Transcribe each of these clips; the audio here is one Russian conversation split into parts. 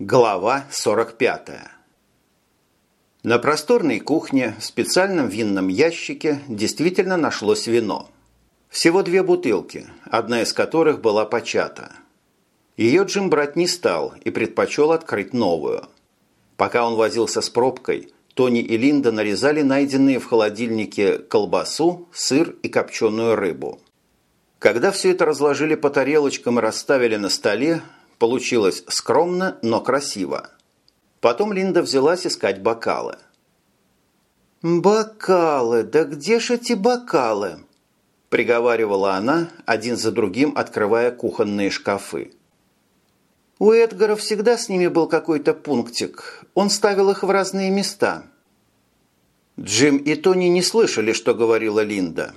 Глава 45 На просторной кухне в специальном винном ящике действительно нашлось вино. Всего две бутылки, одна из которых была почата. Ее Джим брать не стал и предпочел открыть новую. Пока он возился с пробкой, Тони и Линда нарезали найденные в холодильнике колбасу, сыр и копченую рыбу. Когда все это разложили по тарелочкам и расставили на столе, получилось скромно, но красиво. Потом Линда взялась искать бокалы. «Бокалы! Да где ж эти бокалы?» приговаривала она, один за другим открывая кухонные шкафы. У Эдгара всегда с ними был какой-то пунктик. Он ставил их в разные места. Джим и Тони не слышали, что говорила Линда.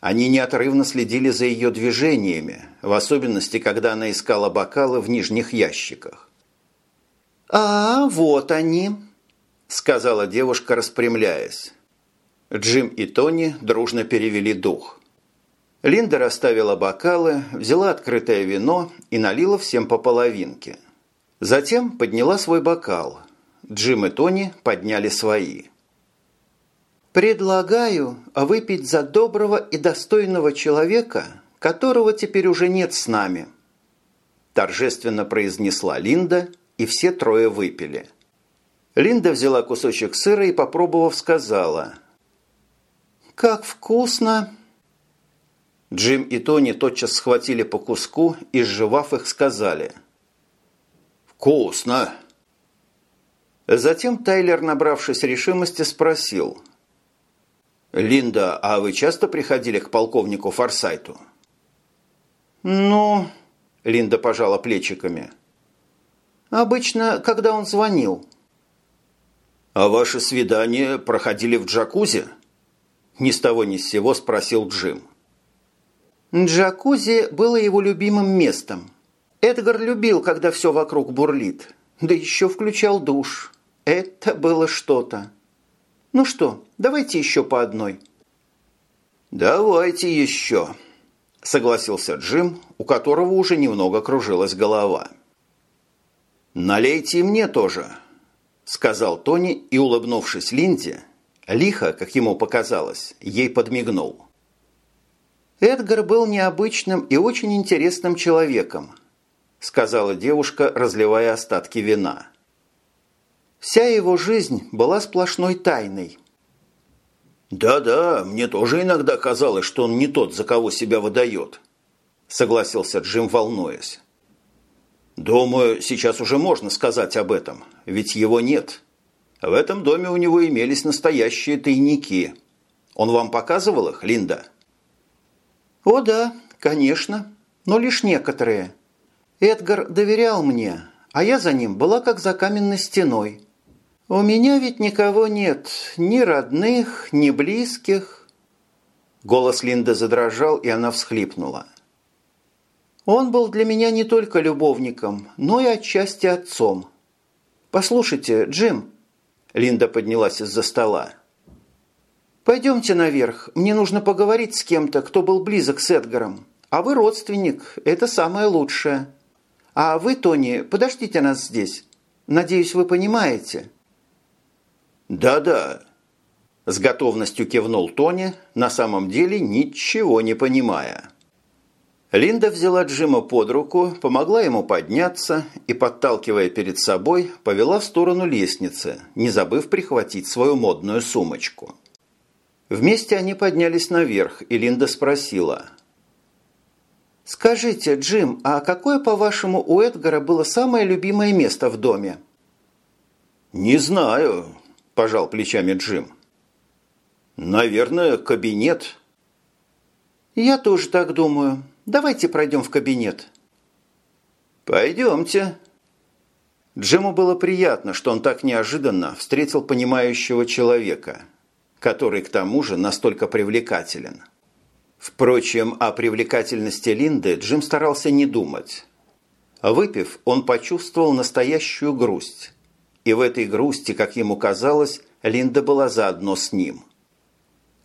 Они неотрывно следили за ее движениями, в особенности, когда она искала бокалы в нижних ящиках. «А, вот они», – сказала девушка, распрямляясь. Джим и Тони дружно перевели дух. Линда расставила бокалы, взяла открытое вино и налила всем по половинке. Затем подняла свой бокал. Джим и Тони подняли свои. «Предлагаю выпить за доброго и достойного человека, которого теперь уже нет с нами», торжественно произнесла Линда, и все трое выпили. Линда взяла кусочек сыра и, попробовав, сказала «Как вкусно!» Джим и Тони тотчас схватили по куску и, сживав их, сказали «Вкусно!». Затем Тайлер, набравшись решимости, спросил «Линда, а вы часто приходили к полковнику Форсайту?» «Ну...» – Линда пожала плечиками. «Обычно, когда он звонил». «А ваши свидания проходили в джакузи?» Ни с того ни с сего спросил Джим. Джакузи было его любимым местом. Эдгар любил, когда все вокруг бурлит. Да еще включал душ. Это было что-то. Ну что, давайте еще по одной. «Давайте еще», – согласился Джим, у которого уже немного кружилась голова. «Налейте мне тоже», – сказал Тони и, улыбнувшись Линде, лихо, как ему показалось, ей подмигнул. «Эдгар был необычным и очень интересным человеком», сказала девушка, разливая остатки вина. «Вся его жизнь была сплошной тайной». «Да-да, мне тоже иногда казалось, что он не тот, за кого себя выдает», согласился Джим, волнуясь. «Думаю, сейчас уже можно сказать об этом, ведь его нет. В этом доме у него имелись настоящие тайники. Он вам показывал их, Линда?» «О да, конечно, но лишь некоторые. Эдгар доверял мне, а я за ним была как за каменной стеной. У меня ведь никого нет, ни родных, ни близких». Голос Линды задрожал, и она всхлипнула. «Он был для меня не только любовником, но и отчасти отцом. Послушайте, Джим...» Линда поднялась из-за стола. «Пойдемте наверх. Мне нужно поговорить с кем-то, кто был близок с Эдгаром. А вы родственник. Это самое лучшее. А вы, Тони, подождите нас здесь. Надеюсь, вы понимаете». «Да-да», – с готовностью кивнул Тони, на самом деле ничего не понимая. Линда взяла Джима под руку, помогла ему подняться и, подталкивая перед собой, повела в сторону лестницы, не забыв прихватить свою модную сумочку. Вместе они поднялись наверх, и Линда спросила. «Скажите, Джим, а какое, по-вашему, у Эдгара было самое любимое место в доме?» «Не знаю», – пожал плечами Джим. «Наверное, кабинет». «Я тоже так думаю. Давайте пройдем в кабинет». «Пойдемте». Джиму было приятно, что он так неожиданно встретил понимающего человека – который к тому же настолько привлекателен. Впрочем, о привлекательности Линды Джим старался не думать. Выпив, он почувствовал настоящую грусть. И в этой грусти, как ему казалось, Линда была заодно с ним.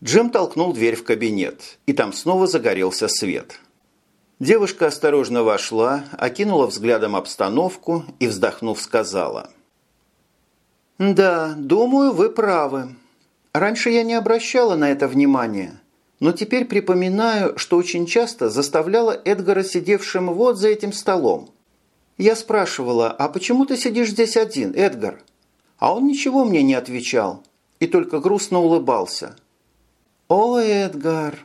Джим толкнул дверь в кабинет, и там снова загорелся свет. Девушка осторожно вошла, окинула взглядом обстановку и, вздохнув, сказала. «Да, думаю, вы правы. Раньше я не обращала на это внимания, но теперь припоминаю, что очень часто заставляла Эдгара сидевшим вот за этим столом. Я спрашивала, а почему ты сидишь здесь один, Эдгар? А он ничего мне не отвечал и только грустно улыбался. «О, Эдгар!»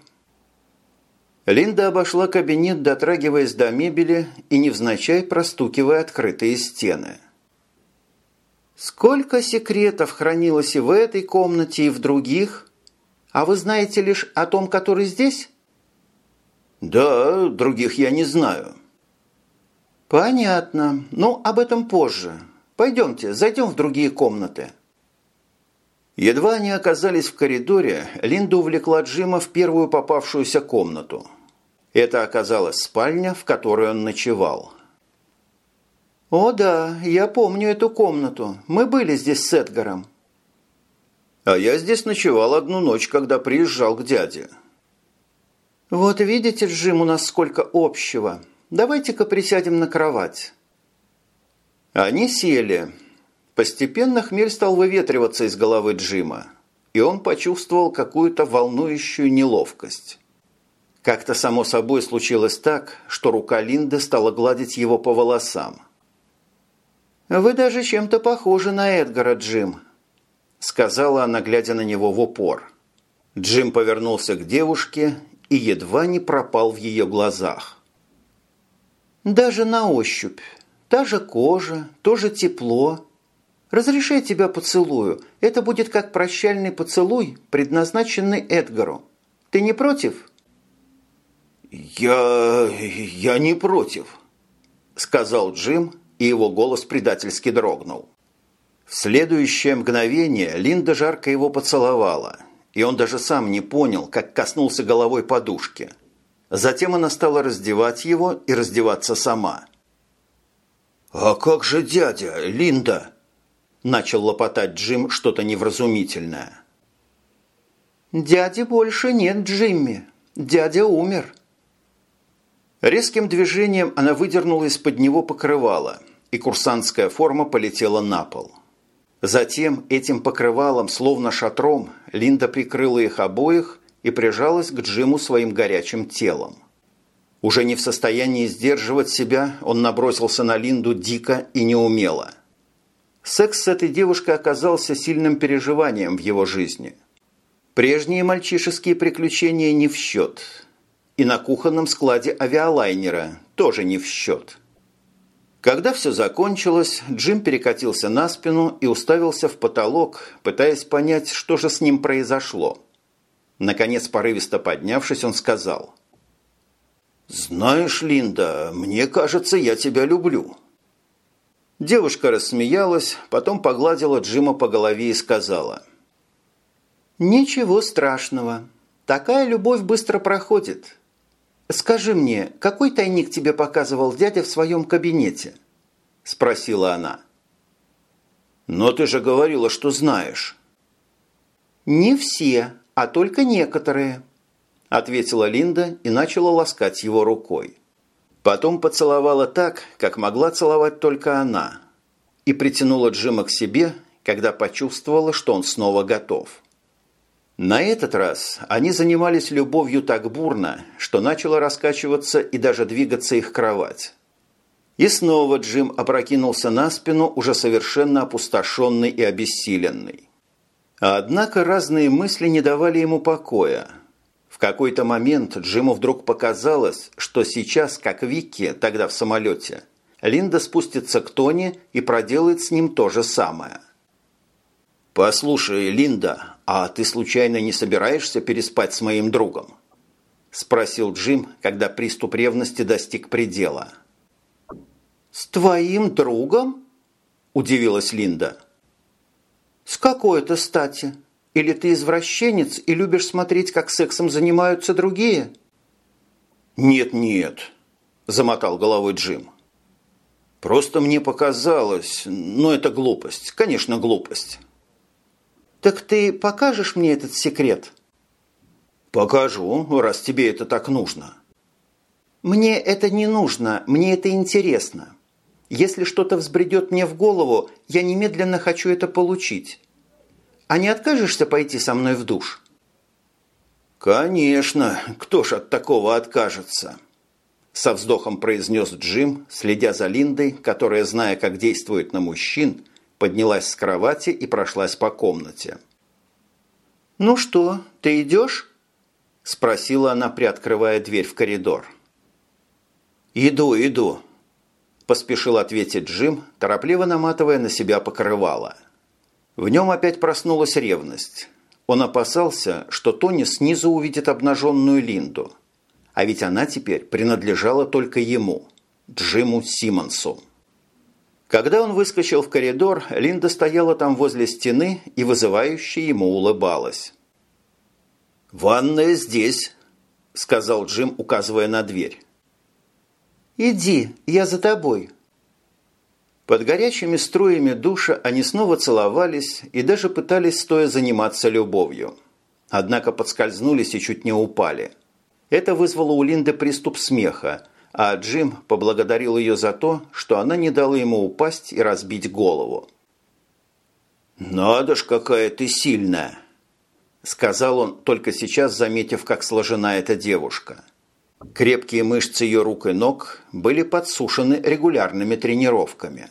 Линда обошла кабинет, дотрагиваясь до мебели и невзначай простукивая открытые стены. «Сколько секретов хранилось и в этой комнате, и в других? А вы знаете лишь о том, который здесь?» «Да, других я не знаю». «Понятно. Ну, об этом позже. Пойдемте, зайдем в другие комнаты». Едва они оказались в коридоре, Линда увлекла Джима в первую попавшуюся комнату. Это оказалась спальня, в которой он ночевал. «О да, я помню эту комнату. Мы были здесь с Эдгаром». «А я здесь ночевал одну ночь, когда приезжал к дяде». «Вот видите, Джим, у нас сколько общего. Давайте-ка присядем на кровать». Они сели. Постепенно хмель стал выветриваться из головы Джима, и он почувствовал какую-то волнующую неловкость. Как-то само собой случилось так, что рука Линды стала гладить его по волосам. «Вы даже чем-то похожи на Эдгара, Джим», – сказала она, глядя на него в упор. Джим повернулся к девушке и едва не пропал в ее глазах. «Даже на ощупь. Та же кожа, то же тепло, Разрешай тебя поцелую. Это будет как прощальный поцелуй, предназначенный Эдгару. Ты не против?» «Я... я не против», – сказал Джим, и его голос предательски дрогнул. В следующее мгновение Линда жарко его поцеловала, и он даже сам не понял, как коснулся головой подушки. Затем она стала раздевать его и раздеваться сама. «А как же дядя, Линда?» Начал лопотать Джим что-то невразумительное. «Дяди больше нет, Джимми. Дядя умер». Резким движением она выдернула из-под него покрывало, и курсантская форма полетела на пол. Затем этим покрывалом, словно шатром, Линда прикрыла их обоих и прижалась к Джиму своим горячим телом. Уже не в состоянии сдерживать себя, он набросился на Линду дико и неумело – Секс с этой девушкой оказался сильным переживанием в его жизни. Прежние мальчишеские приключения не в счет. И на кухонном складе авиалайнера тоже не в счет. Когда все закончилось, Джим перекатился на спину и уставился в потолок, пытаясь понять, что же с ним произошло. Наконец, порывисто поднявшись, он сказал. «Знаешь, Линда, мне кажется, я тебя люблю». Девушка рассмеялась, потом погладила Джима по голове и сказала. «Ничего страшного. Такая любовь быстро проходит. Скажи мне, какой тайник тебе показывал дядя в своем кабинете?» – спросила она. «Но ты же говорила, что знаешь». «Не все, а только некоторые», – ответила Линда и начала ласкать его рукой. Потом поцеловала так, как могла целовать только она, и притянула Джима к себе, когда почувствовала, что он снова готов. На этот раз они занимались любовью так бурно, что начала раскачиваться и даже двигаться их кровать. И снова Джим опрокинулся на спину, уже совершенно опустошенный и обессиленный. Однако разные мысли не давали ему покоя – какой-то момент Джиму вдруг показалось, что сейчас, как Вики тогда в самолете, Линда спустится к Тони и проделает с ним то же самое. «Послушай, Линда, а ты случайно не собираешься переспать с моим другом?» – спросил Джим, когда приступ ревности достиг предела. «С твоим другом?» – удивилась Линда. «С какой это стати?» Или ты извращенец и любишь смотреть, как сексом занимаются другие?» «Нет-нет», – замотал головой Джим. «Просто мне показалось, но это глупость, конечно, глупость». «Так ты покажешь мне этот секрет?» «Покажу, раз тебе это так нужно». «Мне это не нужно, мне это интересно. Если что-то взбредет мне в голову, я немедленно хочу это получить. А не откажешься пойти со мной в душ?» «Конечно, кто ж от такого откажется?» Со вздохом произнес Джим, следя за Линдой, которая, зная, как действует на мужчин, поднялась с кровати и прошлась по комнате. «Ну что, ты идешь?» – спросила она, приоткрывая дверь в коридор. «Иду, иду», – поспешил ответить Джим, торопливо наматывая на себя покрывало. В нем опять проснулась ревность. Он опасался, что Тони снизу увидит обнаженную Линду. А ведь она теперь принадлежала только ему, Джиму Симмонсу. Когда он выскочил в коридор, Линда стояла там возле стены и вызывающе ему улыбалась. «Ванная здесь», – сказал Джим, указывая на дверь. «Иди, я за тобой». Под горячими струями душа они снова целовались и даже пытались стоя заниматься любовью. Однако подскользнулись и чуть не упали. Это вызвало у Линды приступ смеха, а Джим поблагодарил ее за то, что она не дала ему упасть и разбить голову. «Надо ж, какая ты сильная!» – сказал он, только сейчас заметив, как сложена эта девушка. Крепкие мышцы ее рук и ног были подсушены регулярными тренировками.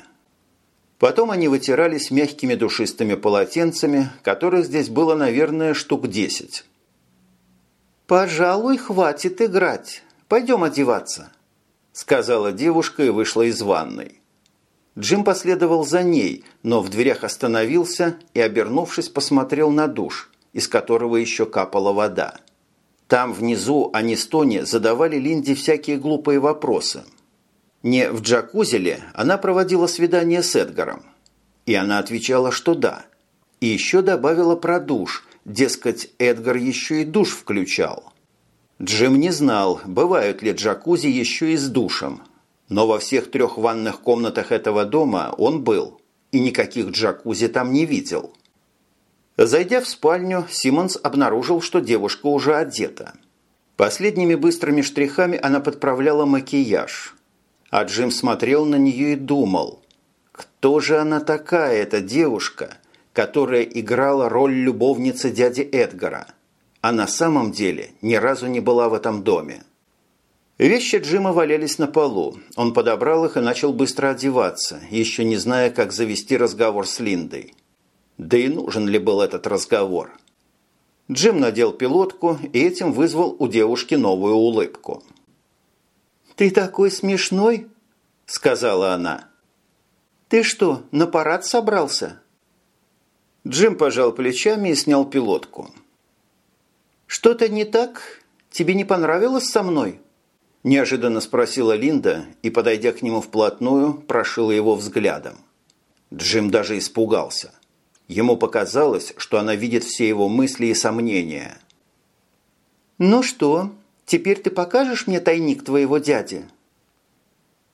Потом они вытирались мягкими душистыми полотенцами, которых здесь было, наверное, штук десять. «Пожалуй, хватит играть. Пойдем одеваться», сказала девушка и вышла из ванной. Джим последовал за ней, но в дверях остановился и, обернувшись, посмотрел на душ, из которого еще капала вода. Там внизу они с задавали Линде всякие глупые вопросы. Не в джакузи ли она проводила свидание с Эдгаром? И она отвечала, что да. И еще добавила про душ, дескать, Эдгар еще и душ включал. Джим не знал, бывают ли джакузи еще и с душем. Но во всех трех ванных комнатах этого дома он был, и никаких джакузи там не видел. Зайдя в спальню, Симмонс обнаружил, что девушка уже одета. Последними быстрыми штрихами она подправляла макияж. А Джим смотрел на нее и думал, кто же она такая, эта девушка, которая играла роль любовницы дяди Эдгара – а на самом деле ни разу не была в этом доме. Вещи Джима валялись на полу. Он подобрал их и начал быстро одеваться, еще не зная, как завести разговор с Линдой. Да и нужен ли был этот разговор? Джим надел пилотку и этим вызвал у девушки новую улыбку. «Ты такой смешной!» – сказала она. «Ты что, на парад собрался?» Джим пожал плечами и снял пилотку. «Что-то не так? Тебе не понравилось со мной?» Неожиданно спросила Линда и, подойдя к нему вплотную, прошила его взглядом. Джим даже испугался. Ему показалось, что она видит все его мысли и сомнения. «Ну что, теперь ты покажешь мне тайник твоего дяди?»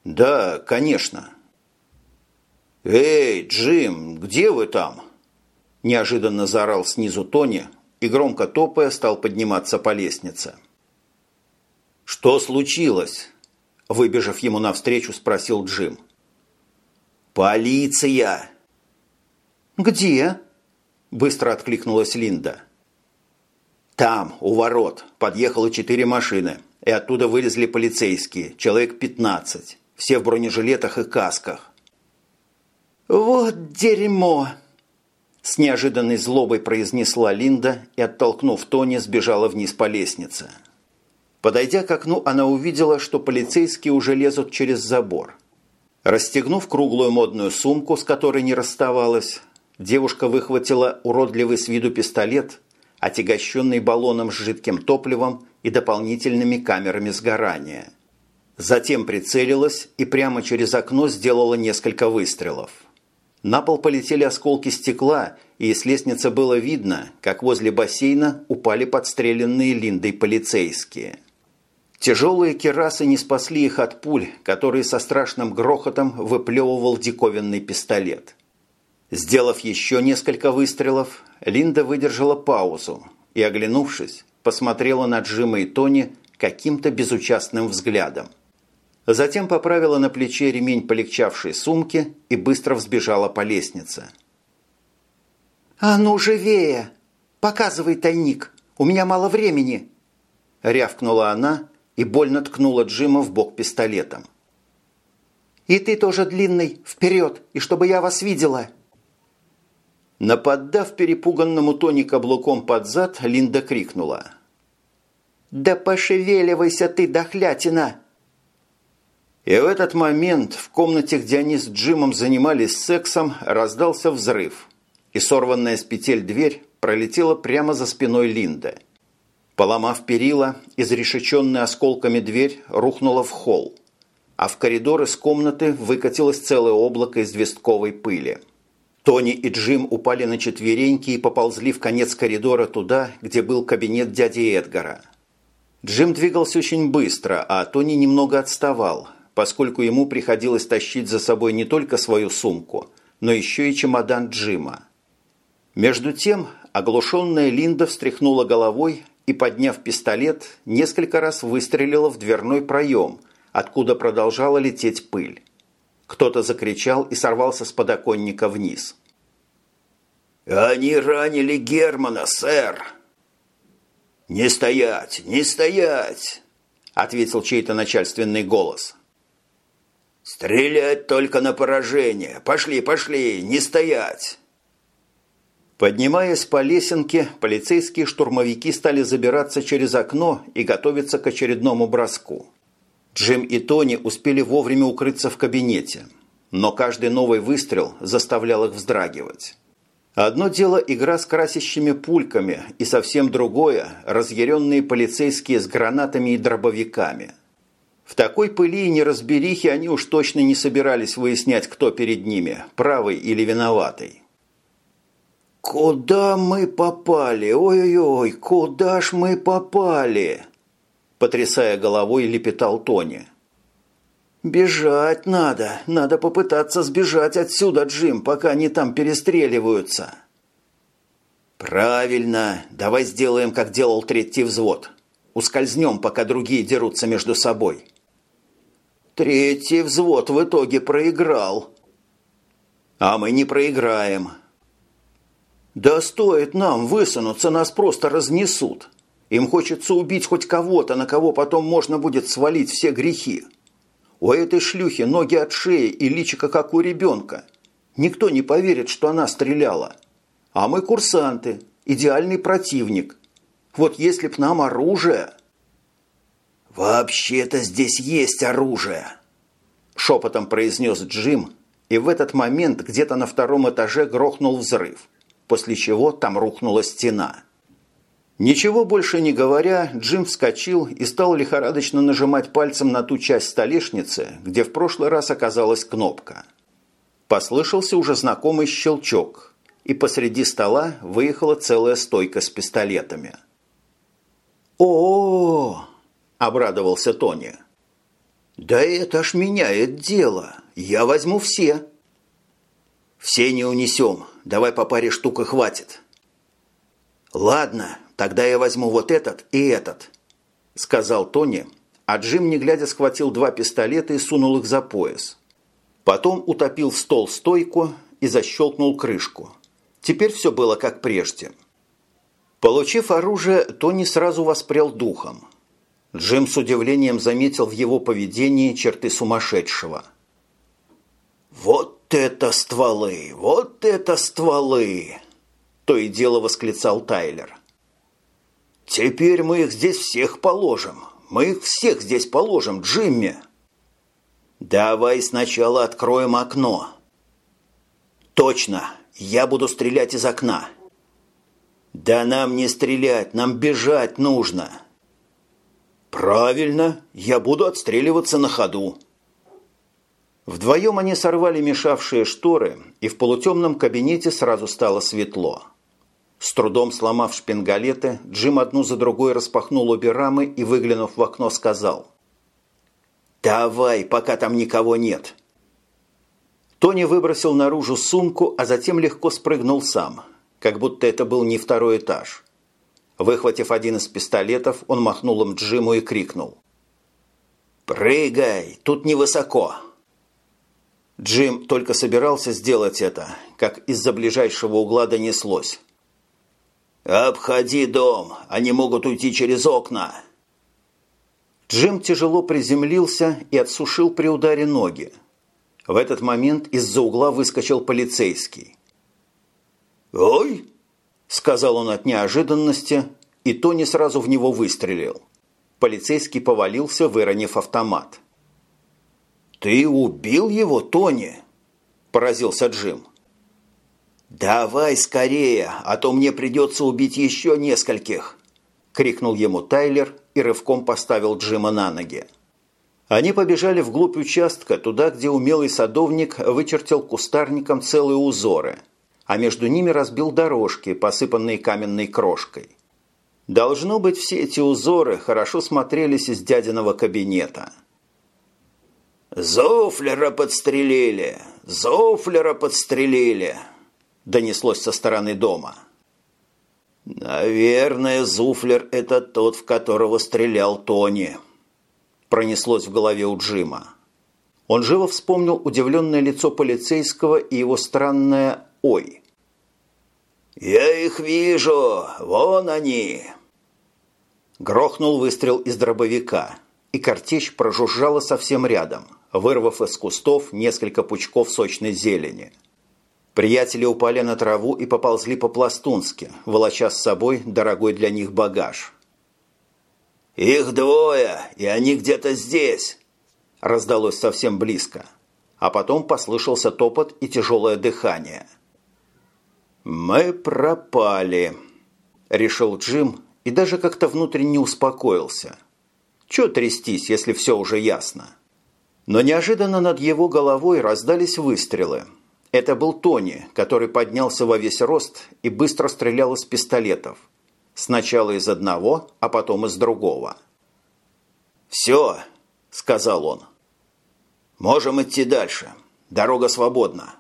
«Да, конечно». «Эй, Джим, где вы там?» Неожиданно заорал снизу Тони, и, громко топая, стал подниматься по лестнице. «Что случилось?» – выбежав ему навстречу, спросил Джим. «Полиция!» «Где?» – быстро откликнулась Линда. «Там, у ворот, подъехало четыре машины, и оттуда вылезли полицейские, человек пятнадцать, все в бронежилетах и касках». «Вот дерьмо!» С неожиданной злобой произнесла Линда и, оттолкнув Тони, сбежала вниз по лестнице. Подойдя к окну, она увидела, что полицейские уже лезут через забор. Расстегнув круглую модную сумку, с которой не расставалась, девушка выхватила уродливый с виду пистолет, отягощенный баллоном с жидким топливом и дополнительными камерами сгорания. Затем прицелилась и прямо через окно сделала несколько выстрелов. На пол полетели осколки стекла, и с лестницы было видно, как возле бассейна упали подстреленные Линдой полицейские. Тяжелые керасы не спасли их от пуль, которые со страшным грохотом выплевывал диковинный пистолет. Сделав еще несколько выстрелов, Линда выдержала паузу и, оглянувшись, посмотрела на Джима и Тони, каким-то безучастным взглядом. Затем поправила на плече ремень полегчавшей сумки и быстро взбежала по лестнице. «А ну, живее! Показывай тайник! У меня мало времени!» Рявкнула она и больно ткнула Джима в бок пистолетом. «И ты тоже длинный! Вперед! И чтобы я вас видела!» Наподдав перепуганному Тони каблуком под зад, Линда крикнула. «Да пошевеливайся ты, дохлятина!» И в этот момент в комнате, где они с Джимом занимались сексом, раздался взрыв, и сорванная с петель дверь пролетела прямо за спиной Линды. Поломав перила, изрешеченная осколками дверь рухнула в холл, а в коридор из комнаты выкатилось целое облако известковой пыли. Тони и Джим упали на четвереньки и поползли в конец коридора туда, где был кабинет дяди Эдгара. Джим двигался очень быстро, а Тони немного отставал, поскольку ему приходилось тащить за собой не только свою сумку, но еще и чемодан Джима. Между тем, оглушенная Линда встряхнула головой и, подняв пистолет, несколько раз выстрелила в дверной проем, откуда продолжала лететь пыль. Кто-то закричал и сорвался с подоконника вниз. «Они ранили Германа, сэр!» «Не стоять! Не стоять!» – ответил чей-то начальственный голос. «Стрелять только на поражение! Пошли, пошли! Не стоять!» Поднимаясь по лесенке, полицейские штурмовики стали забираться через окно и готовиться к очередному броску. Джим и Тони успели вовремя укрыться в кабинете, но каждый новый выстрел заставлял их вздрагивать. Одно дело игра с красящими пульками, и совсем другое – разъяренные полицейские с гранатами и дробовиками. В такой пыли и неразберихе они уж точно не собирались выяснять, кто перед ними – правый или виноватый. «Куда мы попали? Ой-ой-ой, куда ж мы попали?» Потрясая головой, лепетал Тони. «Бежать надо. Надо попытаться сбежать отсюда, Джим, пока они там перестреливаются». «Правильно. Давай сделаем, как делал третий взвод. Ускользнем, пока другие дерутся между собой». «Третий взвод в итоге проиграл». «А мы не проиграем». «Да стоит нам высунуться, нас просто разнесут. Им хочется убить хоть кого-то, на кого потом можно будет свалить все грехи. У этой шлюхи ноги от шеи и личико, как у ребенка. Никто не поверит, что она стреляла. А мы курсанты, идеальный противник. Вот если б нам оружие... «Вообще-то здесь есть оружие», – шепотом произнес Джим, и в этот момент где-то на втором этаже грохнул взрыв, после чего там рухнула стена. Ничего больше не говоря, Джим вскочил и стал лихорадочно нажимать пальцем на ту часть столешницы, где в прошлый раз оказалась кнопка. Послышался уже знакомый щелчок, и посреди стола выехала целая стойка с пистолетами. «О-о-о!» – обрадовался Тони. «Да это ж меняет дело. Я возьму все». «Все не унесем. Давай по паре штук и хватит». «Ладно, «Тогда я возьму вот этот и этот», – сказал Тони, а Джим, не глядя, схватил два пистолета и сунул их за пояс. Потом утопил в стол стойку и защелкнул крышку. Теперь все было как прежде. Получив оружие, Тони сразу воспрял духом. Джим с удивлением заметил в его поведении черты сумасшедшего. «Вот это стволы! Вот это стволы!» То и дело восклицал Тайлер. «Теперь мы их здесь всех положим. Мы их всех здесь положим, Джимми!» «Давай сначала откроем окно». «Точно! Я буду стрелять из окна». «Да нам не стрелять, нам бежать нужно». «Правильно, я буду отстреливаться на ходу». Вдвоем они сорвали мешавшие шторы, и в полутемном кабинете сразу стало светло. С трудом сломав шпингалеты, Джим одну за другой распахнул обе рамы и, выглянув в окно, сказал. «Давай, пока там никого нет». Тони выбросил наружу сумку, а затем легко спрыгнул сам, как будто это был не второй этаж. Выхватив один из пистолетов, он махнул им Джиму и крикнул. «Прыгай! Тут невысоко!» Джим только собирался сделать это, как из-за ближайшего угла донеслось. «Обходи дом! Они могут уйти через окна!» Джим тяжело приземлился и отсушил при ударе ноги. В этот момент из-за угла выскочил полицейский. «Ой!» – сказал он от неожиданности, и Тони сразу в него выстрелил. Полицейский повалился, выронив автомат. «Ты убил его, Тони?» – поразился Джим. «Давай скорее, а то мне придется убить еще нескольких!» – крикнул ему Тайлер и рывком поставил Джима на ноги. Они побежали вглубь участка, туда, где умелый садовник вычертил кустарником целые узоры, а между ними разбил дорожки, посыпанные каменной крошкой. Должно быть, все эти узоры хорошо смотрелись из дядиного кабинета. «Зофлера подстрелили! Зофлера подстрелили!» Донеслось со стороны дома. «Наверное, Зуфлер – это тот, в которого стрелял Тони», – пронеслось в голове у Джима. Он живо вспомнил удивленное лицо полицейского и его странное «Ой». «Я их вижу! Вон они!» Грохнул выстрел из дробовика, и картечь прожужжала совсем рядом, вырвав из кустов несколько пучков сочной зелени – Приятели упали на траву и поползли по-пластунски, волоча с собой дорогой для них багаж. «Их двое, и они где-то здесь!» раздалось совсем близко, а потом послышался топот и тяжелое дыхание. «Мы пропали», – решил Джим и даже как-то внутренне успокоился. Чего трястись, если все уже ясно? Но неожиданно над его головой раздались выстрелы – это был Тони, который поднялся во весь рост и быстро стрелял из пистолетов. Сначала из одного, а потом из другого. «Все», – сказал он. «Можем идти дальше. Дорога свободна».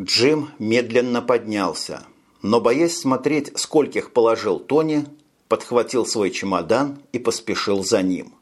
Джим медленно поднялся, но, боясь смотреть, скольких положил Тони, подхватил свой чемодан и поспешил за ним.